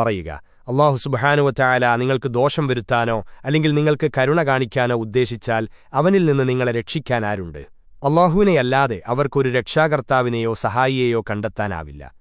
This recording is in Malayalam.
പറയുക. അള്ളാഹു സുബഹാനുവറ്റായാല നിങ്ങൾക്ക് ദോഷം വരുത്താനോ അല്ലെങ്കിൽ നിങ്ങൾക്ക് കരുണ കാണിക്കാനോ ഉദ്ദേശിച്ചാൽ അവനിൽ നിന്ന് നിങ്ങളെ രക്ഷിക്കാനാരുണ്ട് അള്ളാഹുവിനെയല്ലാതെ അവർക്കൊരു രക്ഷാകർത്താവിനെയോ സഹായിയെയോ കണ്ടെത്താനാവില്ല.